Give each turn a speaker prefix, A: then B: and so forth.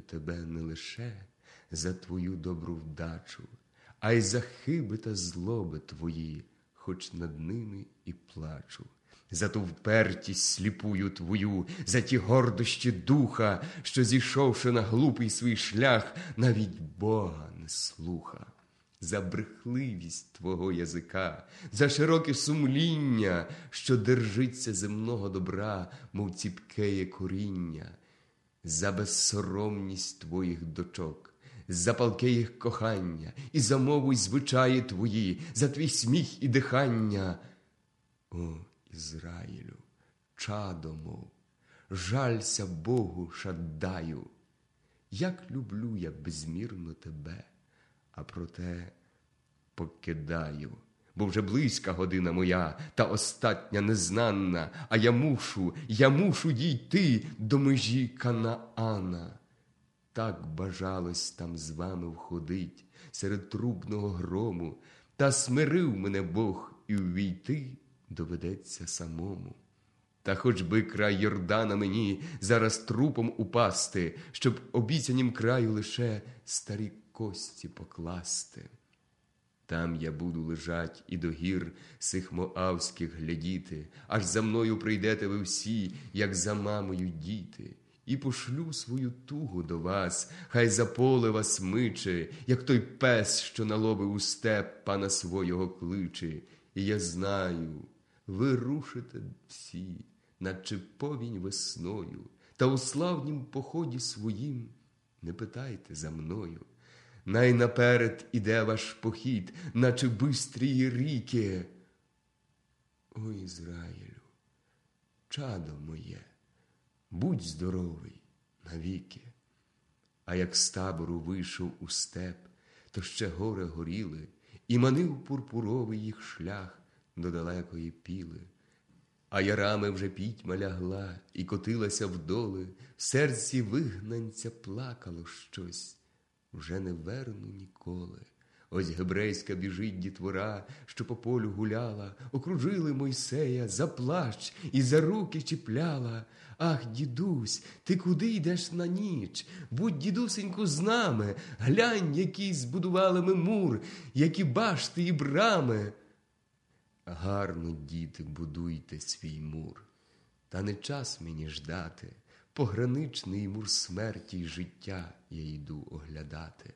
A: тебе не лише за твою добру вдачу, а й за хиби та злоби твої, хоч над ними і плачу. За ту впертість сліпую твою, за ті гордощі духа, що, зійшовши на глупий свій шлях, навіть Бога не слуха, за брехливість твого язика, за широке сумління, що держиться земного добра, мов ціпкеє коріння, за безсоромність твоїх дочок, за палке їх кохання, і за мову й звичаї твої, за твій сміх і дихання. О, Ізраїлю, чадо мов, жалься Богу шаддаю, як люблю я безмірно тебе, а проте покидаю, бо вже близька година моя, та остатня незнанна, а я мушу, я мушу дійти до межі Канаана. Так бажалось там з вами входить серед трубного грому, та смирив мене Бог і увійти доведеться самому. Та хоч би край Йордана мені зараз трупом упасти, щоб обіцянім краю лише старі кості покласти. Там я буду лежать і до гір сих моавських глядіти, аж за мною прийдете ви всі, як за мамою діти, і пошлю свою тугу до вас, хай за поле вас миче, як той пес, що на у степ пана свого кличе, і я знаю ви рушите всі, наче повінь весною, та у славнім поході своїм не питайте за мною. Най наперед іде ваш похід, наче бистрії ріки. О Ізраїлю, чадо моє, будь здоровий навіки. А як з табору вийшов у степ, то ще горе горіли, і манив пурпуровий їх шлях до далекої піли, а ярами вже пітьма лягла і котилася вдоли, в серці вигнанця плакало щось, вже не верну ніколи. Ось гебрейська біжить дітвора, що по полю гуляла, окружили Мойсея за плащ і за руки чіпляла. Ах, дідусь, ти куди йдеш на ніч? Будь, дідусеньку, з нами, глянь, який збудували ми мур, які башти і брами. Гарно, діти, будуйте свій мур, та не час мені ждати, пограничний мур смерті й життя я йду оглядати.